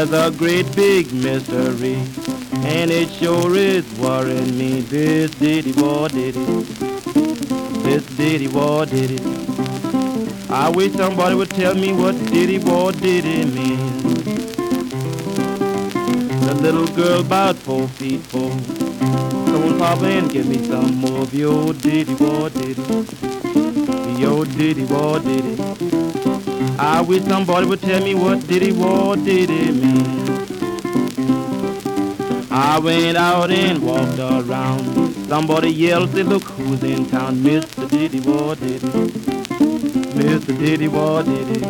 There's a great big mystery, and it sure is worrying me. This diddy war did it. This diddy war did it. I wish somebody would tell me what diddy war did it mean. The little girl about four feet four. Come on, Papa, and give me some more of your diddy war diddy. Your diddy war diddy. I wish somebody would tell me what diddy war diddy mean. I went out and walked around. Somebody yelled, say, look who's in town. Mr. Diddy War Diddy. Mr. Diddy War Diddy.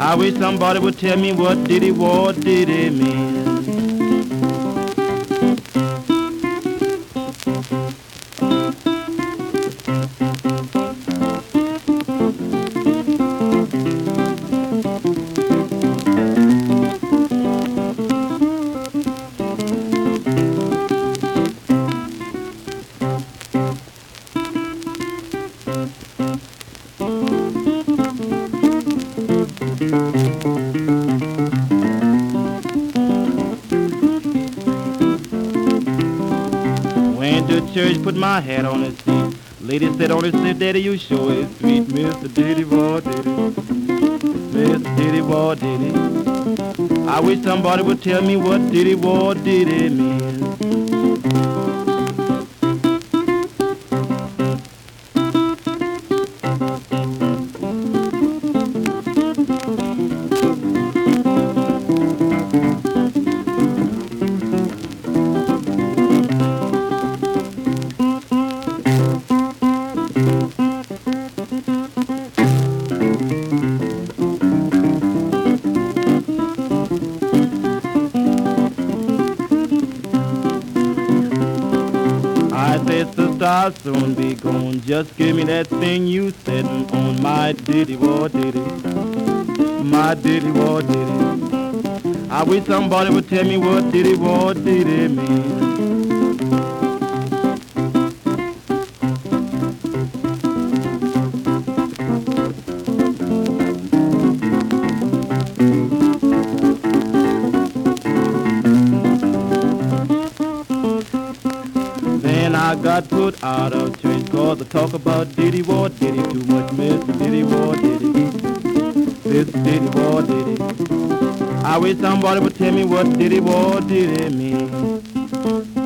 I wish somebody would tell me what Diddy War Diddy mean. Went to church, put my hat on his seat. Lady said on his seat, Daddy, you sure is sweet, Mr. Diddy War Diddy. Mr. Diddy War Diddy. I wish somebody would tell me what Diddy War Diddy means. I sister, I'll soon be gone. Just give me that thing you said on my diddy war diddy. My diddy war diddy. I wish somebody would tell me what diddy war diddy mean. Then I got put out of church cause I talk about Diddy War Diddy too much, Mr. Diddy War Diddy. Mr. Diddy War Diddy. I wish somebody would tell me what Diddy War Diddy mean.